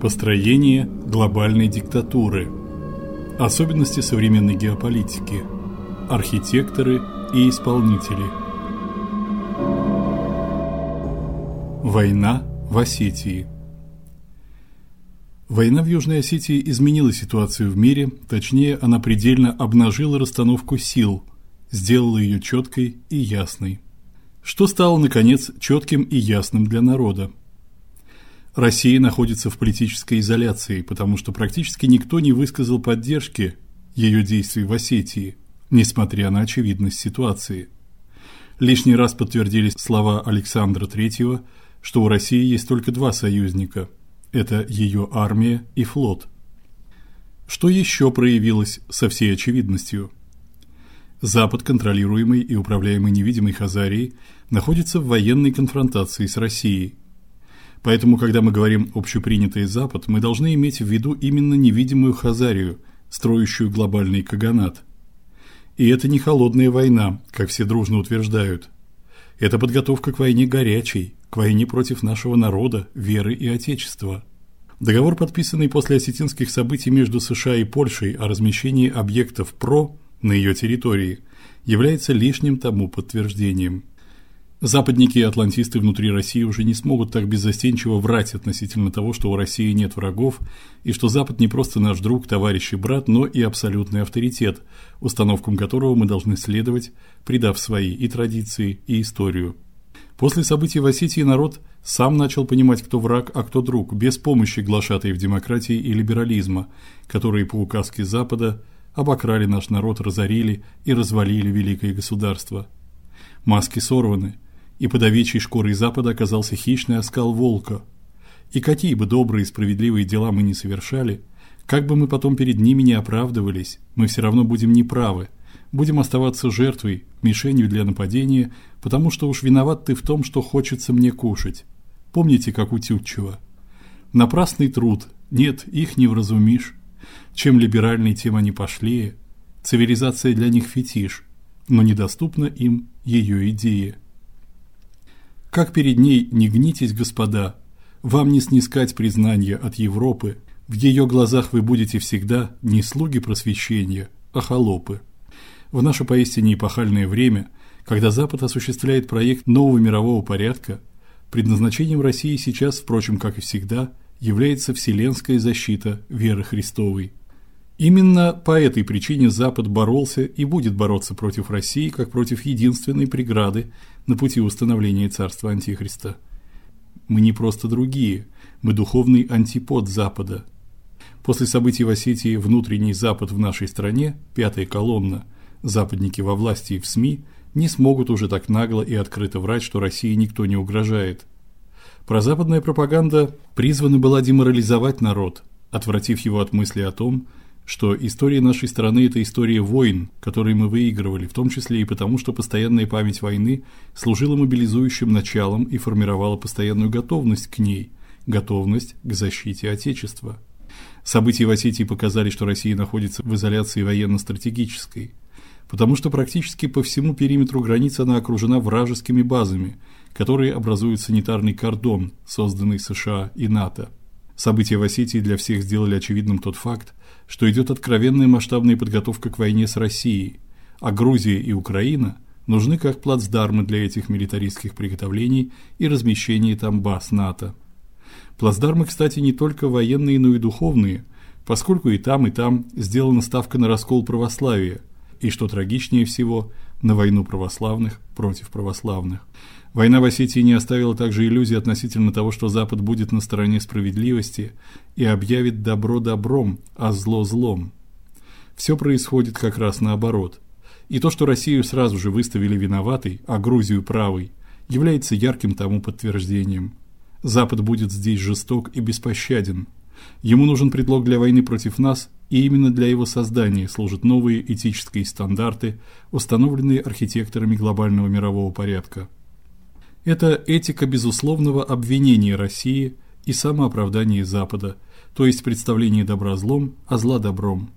Построение глобальной диктатуры. Особенности современной геополитики. Архитекторы и исполнители. Война в Осетии. Война в Южной Осетии изменила ситуацию в мире, точнее, она предельно обнажила расстановку сил, сделала ее четкой и ясной. Что стало наконец четким и ясным для народа? Россия находится в политической изоляции, потому что практически никто не высказал поддержки ее действий в Осетии, несмотря на очевидность ситуации. Лишний раз подтвердились слова Александра III, что у России есть только два союзника это ее армия и флот. Что еще проявилось со всей очевидностью? Запад, контролируемый и управляемый невидимой Хазарией, находится в военной конфронтации с Россией. Поэтому, когда мы говорим общепринятый Запад, мы должны иметь в виду именно невидимую Хазарию, строящую глобальный каганат. И это не холодная война, как все дружно утверждают. Это подготовка к войне горячей, к войне против нашего народа, веры и отечества. Договор, подписанный после осетинских событий между США и Польшей о размещении объектов ПРО на ее территории, является лишним тому подтверждением. Западники и атлантисты внутри России уже не смогут так беззастенчиво врать относительно того, что у России нет врагов, и что Запад не просто наш друг, товарищ и брат, но и абсолютный авторитет, установкам которого мы должны следовать, придав свои и традиции, и историю. После событий в Осетии народ сам начал понимать, кто враг, а кто друг, без помощи глашатаев демократии и либерализма, которые по указке Запада обокрали наш народ, разорили и развалили великое государство. Маски сорваны – и под овечьей шкурой Запада оказался хищный оскал волка. И какие бы добрые и справедливые дела мы ни совершали, как бы мы потом перед ними не оправдывались, мы все равно будем неправы, будем оставаться жертвой, мишенью для нападения, потому что уж виноват ты в том, что хочется мне кушать. Помните, как у Тютчева. Напрасный труд, нет, их не вразумишь. Чем либеральнее, тем они пошлее. Цивилизация для них фетиш, но недоступна им ее идея. Как перед ней не гнитесь, господа, вам не снискать признания от Европы. В ее глазах вы будете всегда не слуги просвещения, а холопы. В наше поистине эпохальное время, когда Запад осуществляет проект нового мирового порядка, предназначением России сейчас, впрочем, как и всегда, является вселенская защита веры Христовой. Именно по этой причине Запад боролся и будет бороться против России как против единственной преграды на пути установления царства антихриста. Мы не просто другие, мы духовный антипод Запада. После событий в Осетии внутренний Запад в нашей стране, пятая колонна, западники во власти и в СМИ не смогут уже так нагло и открыто врать, что России никто не угрожает. Прозападная пропаганда призвана была деморализовать народ, отвратив его от мысли о том, что история нашей страны это история войн, которые мы выигрывали, в том числе и потому, что постоянная память войны служила мобилизующим началом и формировала постоянную готовность к ней, готовность к защите отечества. События в Осетии показали, что Россия находится в изоляции военно-стратегической, потому что практически по всему периметру границы она окружена вражескими базами, которые образуют санитарный кордон, созданный США и НАТО. События в Осетии для всех сделали очевидным тот факт, что идет откровенная масштабная подготовка к войне с Россией, а Грузия и Украина нужны как плацдармы для этих милитаристских приготовлений и размещения там баз НАТО. Плацдармы, кстати, не только военные, но и духовные, поскольку и там, и там сделана ставка на раскол православия, и что трагичнее всего, на войну православных против православных. Война в Осетии не оставила также иллюзий относительно того, что Запад будет на стороне справедливости и объявит добро добром, а зло злом. Все происходит как раз наоборот. И то, что Россию сразу же выставили виноватой, а Грузию правой, является ярким тому подтверждением. Запад будет здесь жесток и беспощаден. Ему нужен предлог для войны против нас, и именно для его создания служат новые этические стандарты, установленные архитекторами глобального мирового порядка. Это этика безусловного обвинения России и самооправдания Запада, то есть представление добра злом, а зла добром.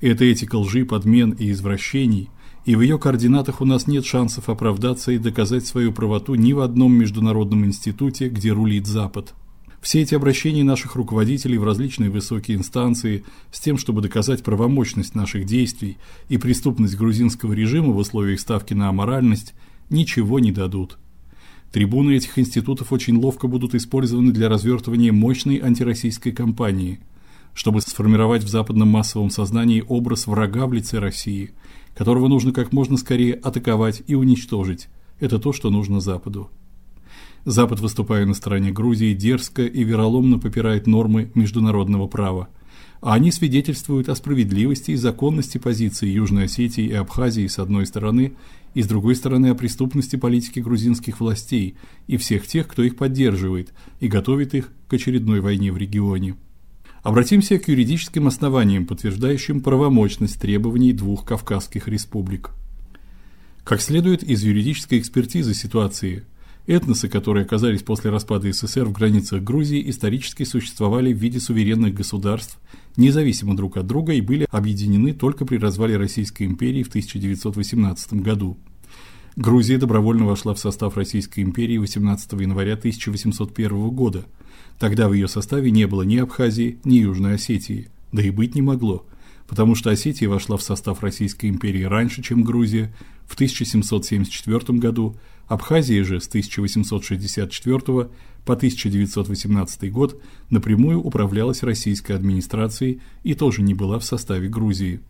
Это этика лжи, подмен и извращений, и в ее координатах у нас нет шансов оправдаться и доказать свою правоту ни в одном международном институте, где рулит Запад. Все эти обращения наших руководителей в различные высокие инстанции с тем, чтобы доказать правомощность наших действий и преступность грузинского режима в условиях ставки на аморальность, ничего не дадут. Трибуны этих институтов очень ловко будут использованы для развертывания мощной антироссийской кампании, чтобы сформировать в западном массовом сознании образ врага в лице России, которого нужно как можно скорее атаковать и уничтожить. Это то, что нужно Западу. Запад, выступая на стороне Грузии, дерзко и вероломно попирает нормы международного права, а они свидетельствуют о справедливости и законности позиции Южной Осетии и Абхазии с одной стороны, и с другой стороны о преступности политики грузинских властей и всех тех, кто их поддерживает и готовит их к очередной войне в регионе. Обратимся к юридическим основаниям, подтверждающим правомочность требований двух кавказских республик. Как следует из юридической экспертизы ситуации, Этносы, которые оказались после распада СССР в границах Грузии, исторически существовали в виде суверенных государств, независимо друг от друга и были объединены только при развале Российской империи в 1918 году. Грузия добровольно вошла в состав Российской империи 18 января 1801 года. Тогда в ее составе не было ни Абхазии, ни Южной Осетии, да и быть не могло потому что Осетия вошла в состав Российской империи раньше, чем Грузия, в 1774 году, Абхазия же с 1864 по 1918 год напрямую управлялась российской администрацией и тоже не была в составе Грузии.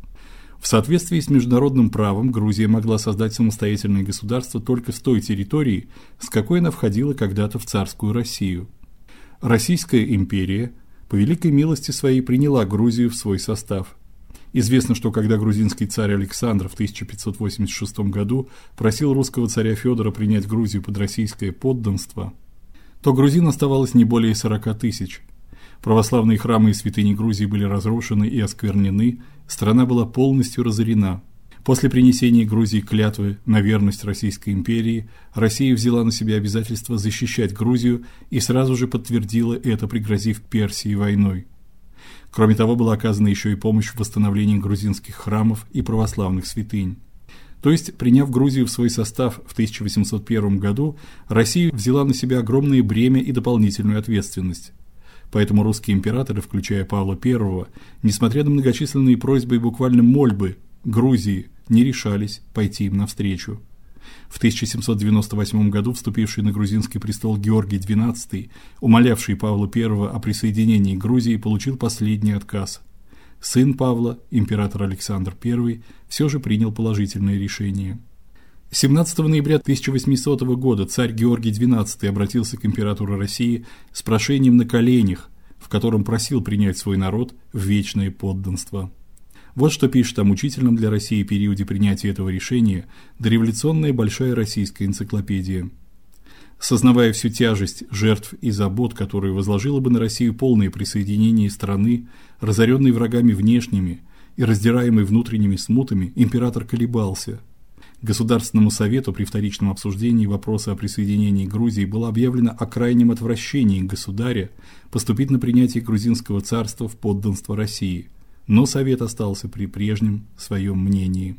В соответствии с международным правом Грузия могла создать самостоятельное государство только с той территории, с какой она входила когда-то в царскую Россию. Российская империя по великой милости своей приняла Грузию в свой состав. Известно, что когда грузинский царь Александр в 1586 году просил русского царя Федора принять Грузию под российское подданство, то грузин оставалось не более 40 тысяч. Православные храмы и святыни Грузии были разрушены и осквернены, страна была полностью разорена. После принесения Грузии клятвы на верность Российской империи, Россия взяла на себя обязательство защищать Грузию и сразу же подтвердила это, пригрозив Персии войной. Кроме того, была оказана еще и помощь в восстановлении грузинских храмов и православных святынь. То есть, приняв Грузию в свой состав в 1801 году, Россия взяла на себя огромное бремя и дополнительную ответственность. Поэтому русские императоры, включая Павла I, несмотря на многочисленные просьбы и буквально мольбы Грузии, не решались пойти им навстречу. В 1798 году вступивший на грузинский престол Георгий XII, умолявший Павла I о присоединении Грузии, получил последний отказ. Сын Павла, император Александр I, все же принял положительное решение. 17 ноября 1800 года царь Георгий XII обратился к императору России с прошением на коленях, в котором просил принять свой народ в вечное подданство. Вот что пишет о мучительном для России периоде принятия этого решения дореволюционная большая российская энциклопедия. Сознавая всю тяжесть жертв и забот, которые возложило бы на Россию полное присоединение страны, разоренной врагами внешними и раздираемой внутренними смутами, император колебался. Государственному совету при вторичном обсуждении вопроса о присоединении Грузии было объявлено о крайнем отвращении государя поступить на принятие грузинского царства в подданство России но совет остался при прежнем своем мнении.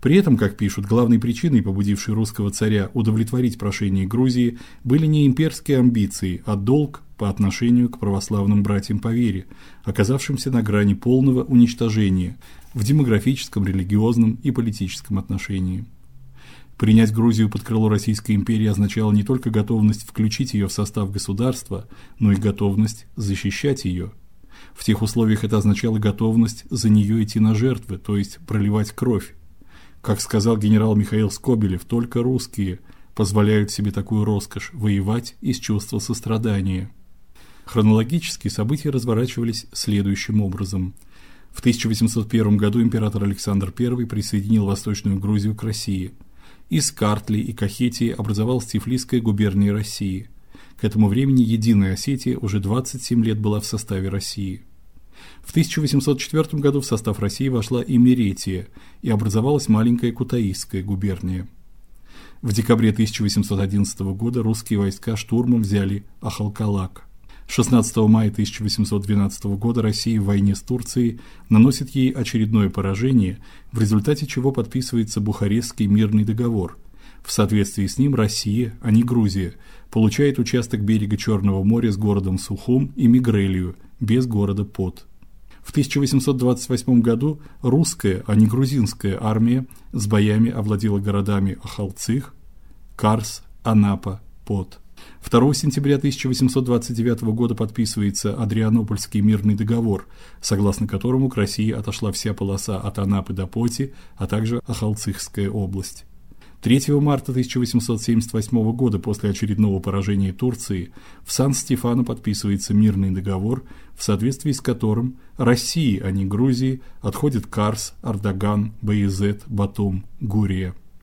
При этом, как пишут, главной причиной, побудившей русского царя удовлетворить прошение Грузии, были не имперские амбиции, а долг по отношению к православным братьям по вере, оказавшимся на грани полного уничтожения в демографическом, религиозном и политическом отношении. Принять Грузию под крыло Российской империи означало не только готовность включить ее в состав государства, но и готовность защищать ее. В тех условиях это означало готовность за нее идти на жертвы, то есть проливать кровь. Как сказал генерал Михаил Скобелев, только русские позволяют себе такую роскошь воевать из чувства сострадания. Хронологически события разворачивались следующим образом. В 1801 году император Александр I присоединил Восточную Грузию к России. Из Картли и Кахетии образовалась Тифлисская губерния России. К этому времени Единая Осетия уже 27 лет была в составе России. В 1804 году в состав России вошла и Меретия, и образовалась маленькая Кутаисская губерния. В декабре 1811 года русские войска штурмом взяли Ахалкалак. 16 мая 1812 года Россия в войне с Турцией наносит ей очередное поражение, в результате чего подписывается Бухарестский мирный договор, В соответствии с ним Россия, а не Грузия, получает участок берега Черного моря с городом Сухум и Мигрелью, без города Пот. В 1828 году русская, а не грузинская армия с боями овладела городами Ахалцих, Карс, Анапа, Пот. 2 сентября 1829 года подписывается Адрианопольский мирный договор, согласно которому к России отошла вся полоса от Анапы до Поти, а также Ахалцихская область. 3 марта 1878 года после очередного поражения Турции в Сан-Стефано подписывается мирный договор, в соответствии с которым России, а не Грузии, отходит Карс, Ардаган, Баязет, Батум, Гурия.